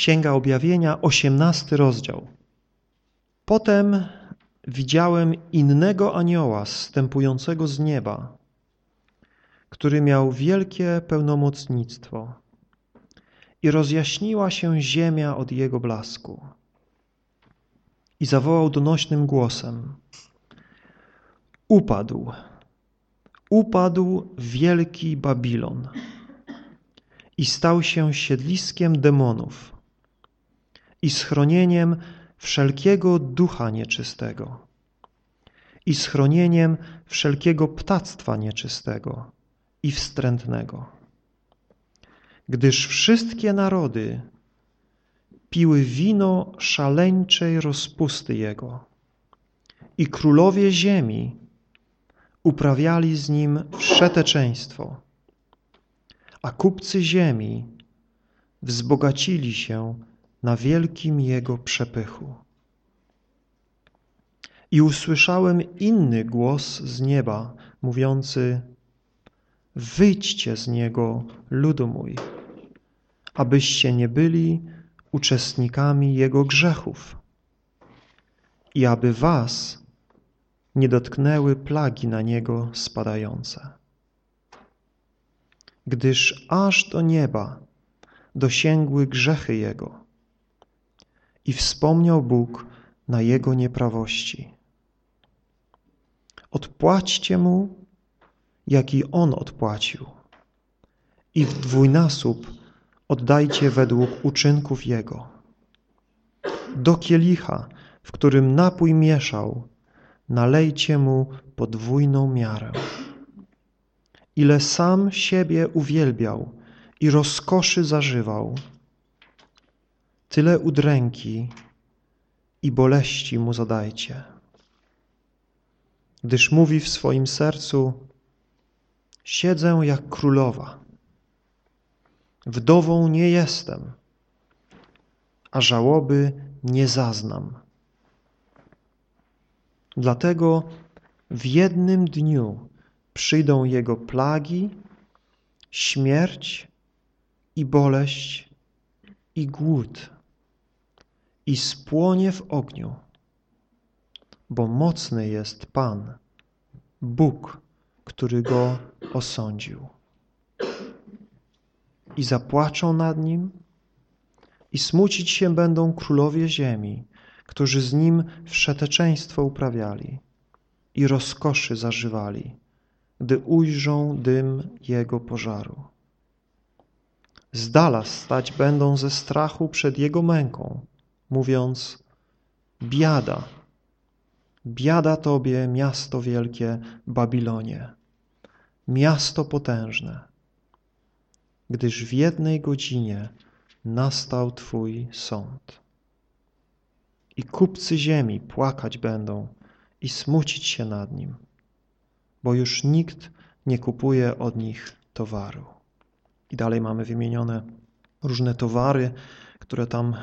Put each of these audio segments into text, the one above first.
Księga Objawienia, osiemnasty rozdział. Potem widziałem innego anioła zstępującego z nieba, który miał wielkie pełnomocnictwo i rozjaśniła się ziemia od jego blasku. I zawołał donośnym głosem. Upadł, upadł wielki Babilon i stał się siedliskiem demonów i schronieniem wszelkiego ducha nieczystego i schronieniem wszelkiego ptactwa nieczystego i wstrętnego. Gdyż wszystkie narody piły wino szaleńczej rozpusty Jego i królowie ziemi uprawiali z Nim wszeteczeństwo, a kupcy ziemi wzbogacili się na wielkim Jego przepychu. I usłyszałem inny głos z nieba, mówiący Wyjdźcie z niego, ludu mój, abyście nie byli uczestnikami jego grzechów i aby was nie dotknęły plagi na niego spadające. Gdyż aż do nieba dosięgły grzechy jego i wspomniał Bóg na jego nieprawości. Odpłaćcie mu, jaki on odpłacił i w dwójnasób oddajcie według uczynków jego. Do kielicha, w którym napój mieszał, nalejcie mu podwójną miarę. Ile sam siebie uwielbiał i rozkoszy zażywał, tyle udręki i boleści mu zadajcie. Gdyż mówi w swoim sercu, siedzę jak królowa, wdową nie jestem, a żałoby nie zaznam. Dlatego w jednym dniu przyjdą jego plagi, śmierć i boleść i głód i spłonie w ogniu, bo mocny jest Pan, Bóg, który go osądził. I zapłaczą nad nim i smucić się będą królowie ziemi, którzy z nim wszeteczeństwo uprawiali i rozkoszy zażywali, gdy ujrzą dym jego pożaru. Z dala stać będą ze strachu przed jego męką, mówiąc biada, biada Tobie, miasto wielkie Babilonie, miasto potężne, gdyż w jednej godzinie nastał Twój sąd. I kupcy ziemi płakać będą i smucić się nad nim, bo już nikt nie kupuje od nich towaru. I dalej mamy wymienione różne towary, które tam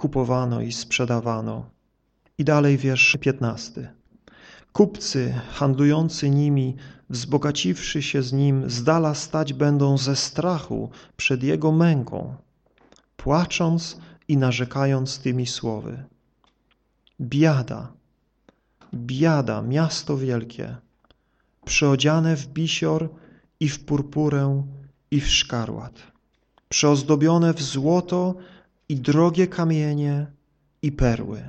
kupowano i sprzedawano. I dalej wiersz 15. Kupcy handlujący nimi, wzbogaciwszy się z nim, z dala stać będą ze strachu przed jego męką, płacząc i narzekając tymi słowy. Biada, biada, miasto wielkie, przyodziane w bisior i w purpurę i w szkarłat, przeozdobione w złoto i drogie kamienie i perły.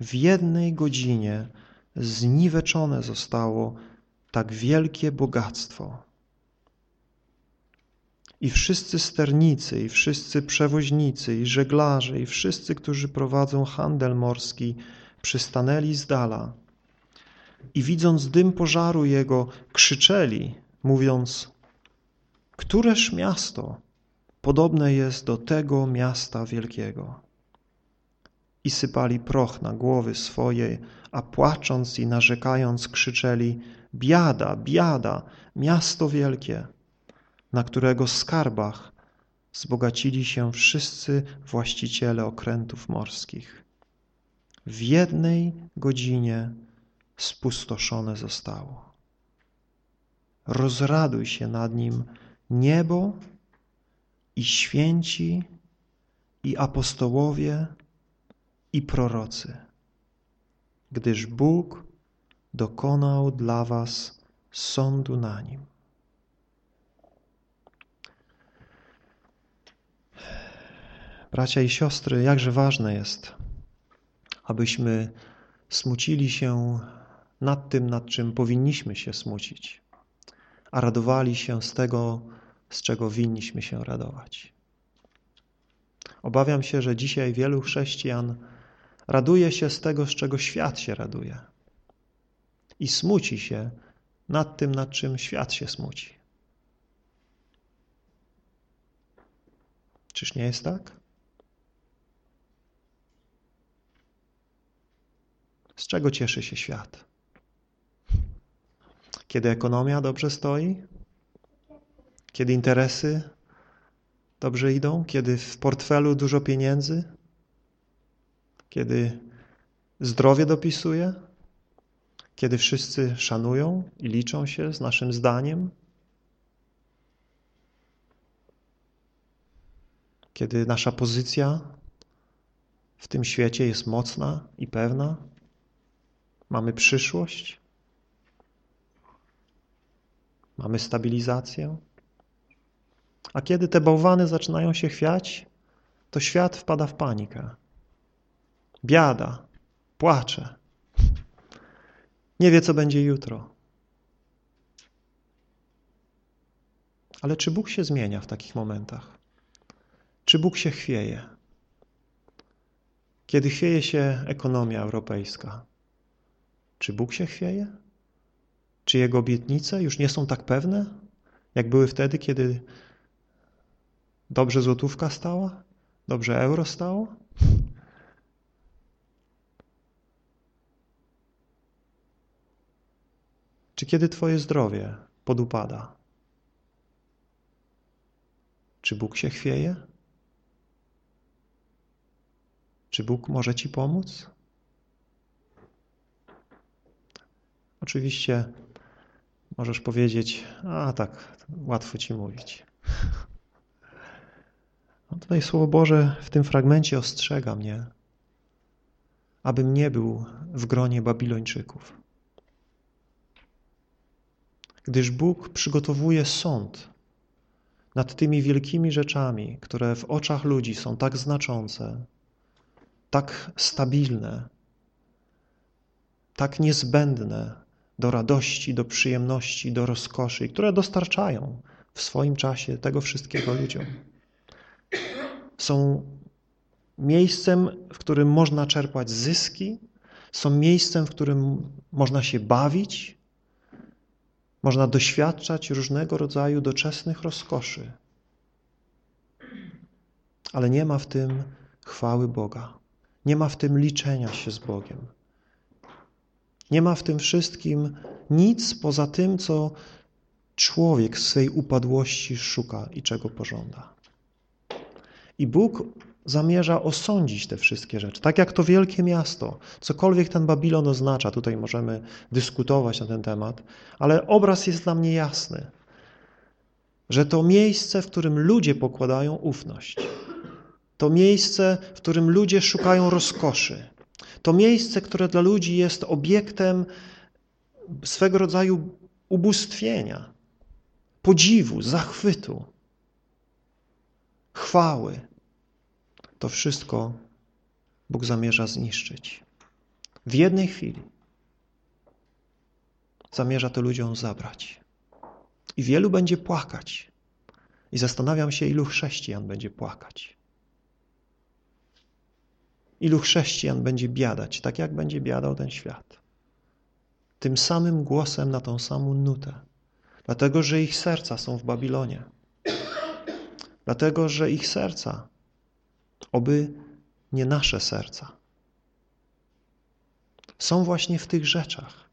W jednej godzinie zniweczone zostało tak wielkie bogactwo. I wszyscy sternicy, i wszyscy przewoźnicy, i żeglarze, i wszyscy, którzy prowadzą handel morski, przystanęli z dala i widząc dym pożaru jego, krzyczeli, mówiąc, któreż miasto podobne jest do tego miasta wielkiego. I sypali proch na głowy swoje, a płacząc i narzekając krzyczeli, biada, biada, miasto wielkie, na którego skarbach zbogacili się wszyscy właściciele okrętów morskich. W jednej godzinie spustoszone zostało. Rozraduj się nad nim niebo i święci i apostołowie, i prorocy, gdyż Bóg dokonał dla was sądu na nim. Bracia i siostry, jakże ważne jest, abyśmy smucili się nad tym, nad czym powinniśmy się smucić, a radowali się z tego, z czego winniśmy się radować. Obawiam się, że dzisiaj wielu chrześcijan raduje się z tego, z czego świat się raduje i smuci się nad tym, nad czym świat się smuci. Czyż nie jest tak? Z czego cieszy się świat? Kiedy ekonomia dobrze stoi? Kiedy interesy dobrze idą? Kiedy w portfelu dużo pieniędzy? Kiedy zdrowie dopisuje? Kiedy wszyscy szanują i liczą się z naszym zdaniem? Kiedy nasza pozycja w tym świecie jest mocna i pewna? Mamy przyszłość? Mamy stabilizację? A kiedy te bałwany zaczynają się chwiać, to świat wpada w panikę. Biada, płacze. Nie wie, co będzie jutro. Ale czy Bóg się zmienia w takich momentach? Czy Bóg się chwieje? Kiedy chwieje się ekonomia europejska, czy Bóg się chwieje? Czy Jego obietnice już nie są tak pewne, jak były wtedy, kiedy dobrze złotówka stała? Dobrze euro stało? Czy kiedy Twoje zdrowie podupada? Czy Bóg się chwieje? Czy Bóg może Ci pomóc? Oczywiście możesz powiedzieć, a tak, łatwo Ci mówić. No tutaj Słowo Boże w tym fragmencie ostrzega mnie, abym nie był w gronie Babilończyków. Gdyż Bóg przygotowuje sąd nad tymi wielkimi rzeczami, które w oczach ludzi są tak znaczące, tak stabilne, tak niezbędne do radości, do przyjemności, do rozkoszy, które dostarczają w swoim czasie tego wszystkiego ludziom. Są miejscem, w którym można czerpać zyski, są miejscem, w którym można się bawić, można doświadczać różnego rodzaju doczesnych rozkoszy. Ale nie ma w tym chwały Boga. Nie ma w tym liczenia się z Bogiem. Nie ma w tym wszystkim nic poza tym, co człowiek w swej upadłości szuka i czego pożąda. I Bóg zamierza osądzić te wszystkie rzeczy. Tak jak to wielkie miasto, cokolwiek ten Babilon oznacza, tutaj możemy dyskutować na ten temat, ale obraz jest dla mnie jasny, że to miejsce, w którym ludzie pokładają ufność, to miejsce, w którym ludzie szukają rozkoszy, to miejsce, które dla ludzi jest obiektem swego rodzaju ubóstwienia, podziwu, zachwytu, chwały. To wszystko Bóg zamierza zniszczyć. W jednej chwili zamierza to ludziom zabrać. I wielu będzie płakać. I zastanawiam się, ilu chrześcijan będzie płakać. Ilu chrześcijan będzie biadać, tak jak będzie biadał ten świat. Tym samym głosem na tą samą nutę. Dlatego, że ich serca są w Babilonie. Dlatego, że ich serca, oby nie nasze serca, są właśnie w tych rzeczach.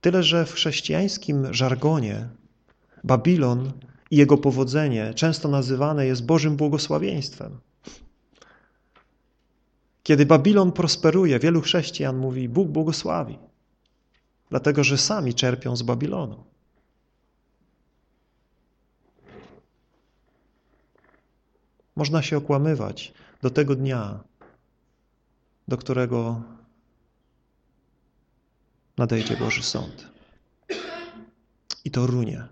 Tyle, że w chrześcijańskim żargonie Babilon i jego powodzenie często nazywane jest Bożym błogosławieństwem. Kiedy Babilon prosperuje, wielu chrześcijan mówi Bóg błogosławi, dlatego że sami czerpią z Babilonu. Można się okłamywać do tego dnia, do którego nadejdzie Boży Sąd. I to runie.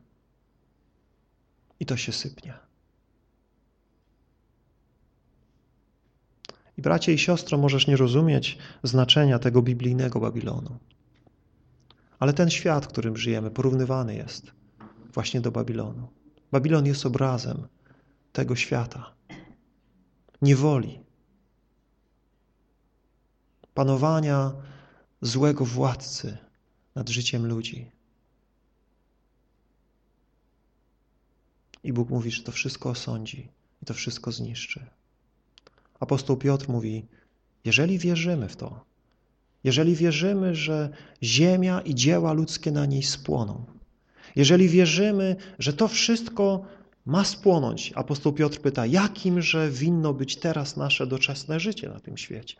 I to się sypnie. I bracie i siostro, możesz nie rozumieć znaczenia tego biblijnego Babilonu. Ale ten świat, w którym żyjemy, porównywany jest właśnie do Babilonu. Babilon jest obrazem tego świata. Niewoli. Panowania złego władcy nad życiem ludzi. I Bóg mówi, że to wszystko osądzi i to wszystko zniszczy. Apostoł Piotr mówi, jeżeli wierzymy w to, jeżeli wierzymy, że ziemia i dzieła ludzkie na niej spłoną, jeżeli wierzymy, że to wszystko ma spłonąć, apostoł Piotr pyta, jakimże winno być teraz nasze doczesne życie na tym świecie?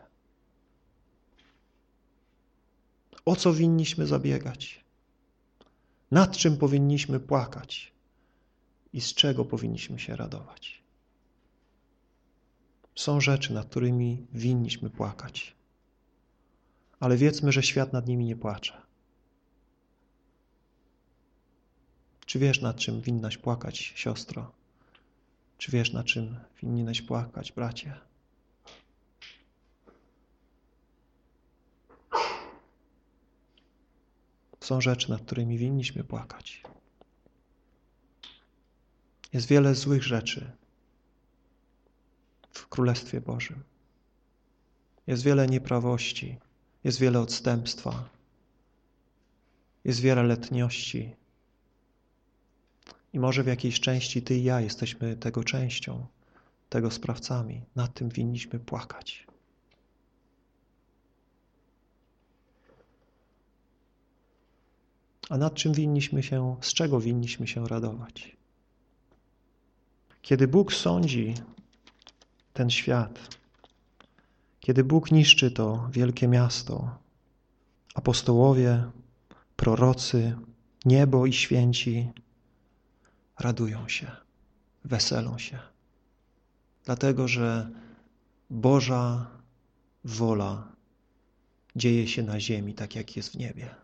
O co winniśmy zabiegać? Nad czym powinniśmy płakać? I z czego powinniśmy się radować? Są rzeczy, nad którymi winniśmy płakać. Ale wiedzmy, że świat nad nimi nie płacze. Czy wiesz, nad czym winnaś płakać, siostro? Czy wiesz, nad czym winnaś płakać, bracie? Są rzeczy, nad którymi winniśmy płakać. Jest wiele złych rzeczy w Królestwie Bożym. Jest wiele nieprawości, jest wiele odstępstwa, jest wiele letniości. I może w jakiejś części ty i ja jesteśmy tego częścią, tego sprawcami. Nad tym winniśmy płakać. A nad czym winniśmy się, z czego winniśmy się radować? Kiedy Bóg sądzi ten świat, kiedy Bóg niszczy to wielkie miasto, apostołowie, prorocy, niebo i święci radują się, weselą się. Dlatego, że Boża wola dzieje się na ziemi, tak jak jest w niebie.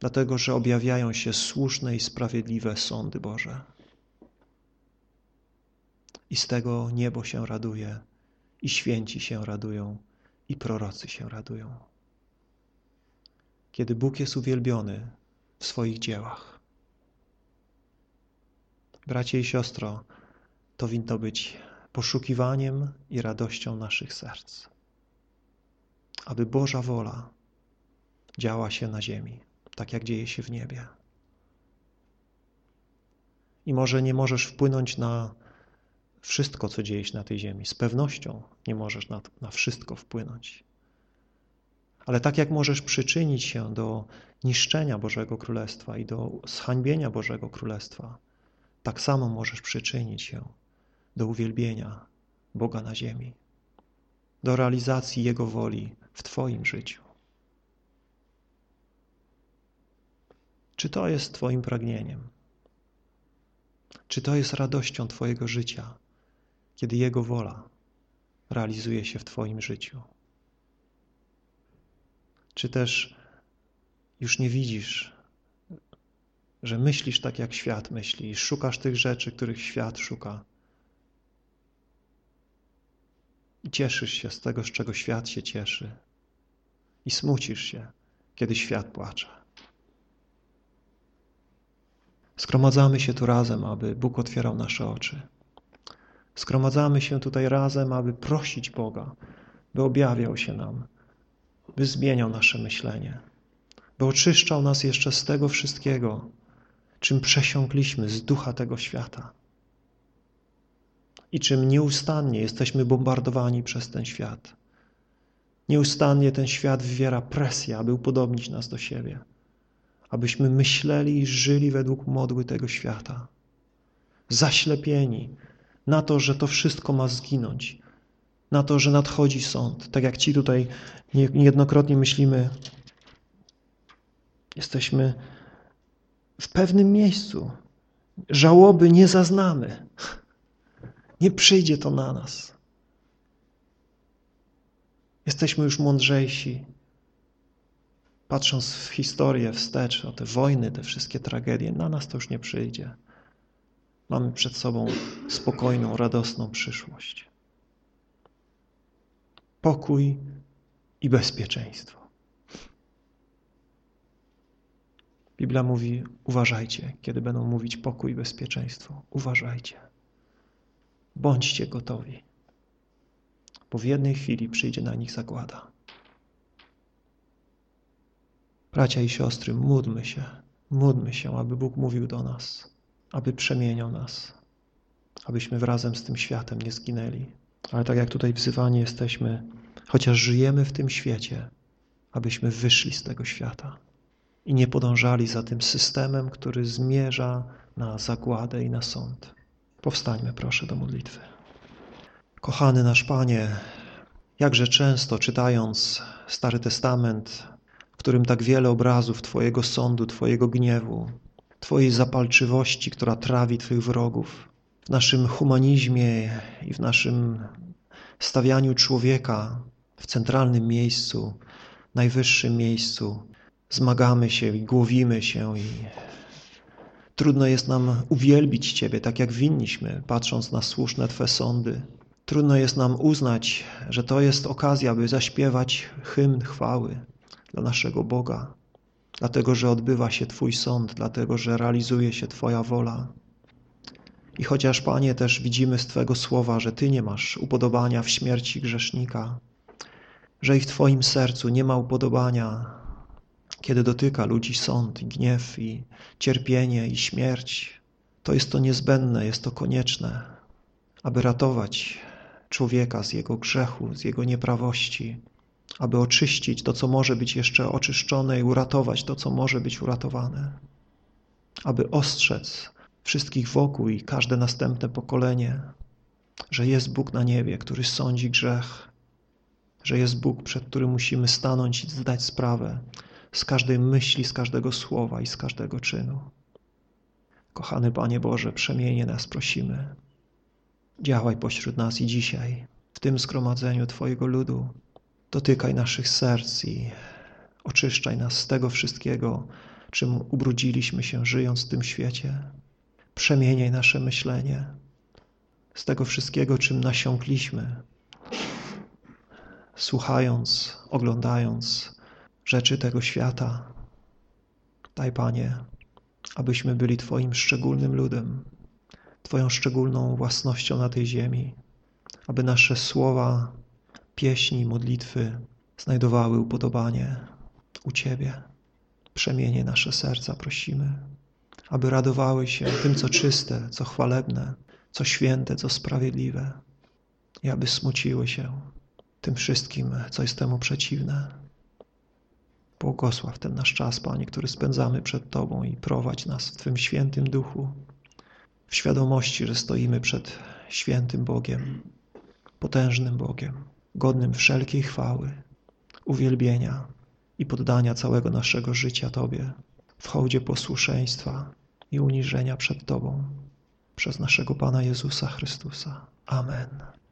Dlatego, że objawiają się słuszne i sprawiedliwe sądy Boże. I z tego niebo się raduje, i święci się radują, i prorocy się radują. Kiedy Bóg jest uwielbiony w swoich dziełach. Bracie i siostro, to winno być poszukiwaniem i radością naszych serc. Aby Boża wola działa się na ziemi, tak jak dzieje się w niebie. I może nie możesz wpłynąć na wszystko, co dzieje się na tej ziemi. Z pewnością nie możesz na, na wszystko wpłynąć. Ale tak jak możesz przyczynić się do niszczenia Bożego Królestwa i do zhańbienia Bożego Królestwa, tak samo możesz przyczynić się do uwielbienia Boga na ziemi, do realizacji Jego woli w Twoim życiu. Czy to jest Twoim pragnieniem? Czy to jest radością Twojego życia? kiedy Jego wola realizuje się w Twoim życiu? Czy też już nie widzisz, że myślisz tak, jak świat myśli szukasz tych rzeczy, których świat szuka i cieszysz się z tego, z czego świat się cieszy i smucisz się, kiedy świat płacze. Skromadzamy się tu razem, aby Bóg otwierał nasze oczy. Zgromadzamy się tutaj razem, aby prosić Boga, by objawiał się nam, by zmieniał nasze myślenie, by oczyszczał nas jeszcze z tego wszystkiego, czym przesiąkliśmy z ducha tego świata i czym nieustannie jesteśmy bombardowani przez ten świat. Nieustannie ten świat wywiera presję, aby upodobnić nas do siebie, abyśmy myśleli i żyli według modły tego świata, zaślepieni na to, że to wszystko ma zginąć, na to, że nadchodzi sąd. Tak jak ci tutaj niejednokrotnie myślimy, jesteśmy w pewnym miejscu. Żałoby nie zaznamy. Nie przyjdzie to na nas. Jesteśmy już mądrzejsi. Patrząc w historię wstecz, o te wojny, te wszystkie tragedie, na nas to już nie przyjdzie. Mamy przed sobą spokojną, radosną przyszłość. Pokój i bezpieczeństwo. Biblia mówi, uważajcie, kiedy będą mówić pokój i bezpieczeństwo. Uważajcie. Bądźcie gotowi, bo w jednej chwili przyjdzie na nich zagłada. Bracia i siostry, módlmy się, módlmy się, aby Bóg mówił do nas, aby przemieniał nas, abyśmy wrazem z tym światem nie zginęli. Ale tak jak tutaj wzywani jesteśmy, chociaż żyjemy w tym świecie, abyśmy wyszli z tego świata i nie podążali za tym systemem, który zmierza na zagładę i na sąd. Powstańmy proszę do modlitwy. Kochany nasz Panie, jakże często czytając Stary Testament, w którym tak wiele obrazów Twojego sądu, Twojego gniewu, Twojej zapalczywości, która trawi Twych wrogów, w naszym humanizmie i w naszym stawianiu człowieka w centralnym miejscu, najwyższym miejscu, zmagamy się i głowimy się i trudno jest nam uwielbić Ciebie tak jak winniśmy, patrząc na słuszne Twe sądy. Trudno jest nam uznać, że to jest okazja, by zaśpiewać hymn chwały dla naszego Boga, dlatego, że odbywa się Twój sąd, dlatego, że realizuje się Twoja wola. I chociaż, Panie, też widzimy z Twego słowa, że Ty nie masz upodobania w śmierci grzesznika, że i w Twoim sercu nie ma upodobania, kiedy dotyka ludzi sąd i gniew i cierpienie i śmierć, to jest to niezbędne, jest to konieczne, aby ratować człowieka z jego grzechu, z jego nieprawości, aby oczyścić to, co może być jeszcze oczyszczone i uratować to, co może być uratowane, aby ostrzec wszystkich wokół i każde następne pokolenie, że jest Bóg na niebie, który sądzi grzech, że jest Bóg, przed którym musimy stanąć i zdać sprawę z każdej myśli, z każdego słowa i z każdego czynu. Kochany Panie Boże, przemienie nas prosimy. Działaj pośród nas i dzisiaj, w tym zgromadzeniu Twojego ludu. Dotykaj naszych serc i oczyszczaj nas z tego wszystkiego, czym ubrudziliśmy się żyjąc w tym świecie. Przemieniaj nasze myślenie z tego wszystkiego, czym nasiąkliśmy, słuchając, oglądając rzeczy tego świata. Daj, Panie, abyśmy byli Twoim szczególnym ludem, Twoją szczególną własnością na tej ziemi, aby nasze słowa, pieśni, modlitwy znajdowały upodobanie u Ciebie. Przemienie nasze serca, prosimy, aby radowały się tym, co czyste, co chwalebne, co święte, co sprawiedliwe i aby smuciły się tym wszystkim, co jest temu przeciwne. Błogosław ten nasz czas, Panie, który spędzamy przed Tobą i prowadź nas w Twym świętym duchu, w świadomości, że stoimy przed świętym Bogiem, potężnym Bogiem, godnym wszelkiej chwały, uwielbienia i poddania całego naszego życia Tobie, w hołdzie posłuszeństwa i uniżenia przed Tobą, przez naszego Pana Jezusa Chrystusa. Amen.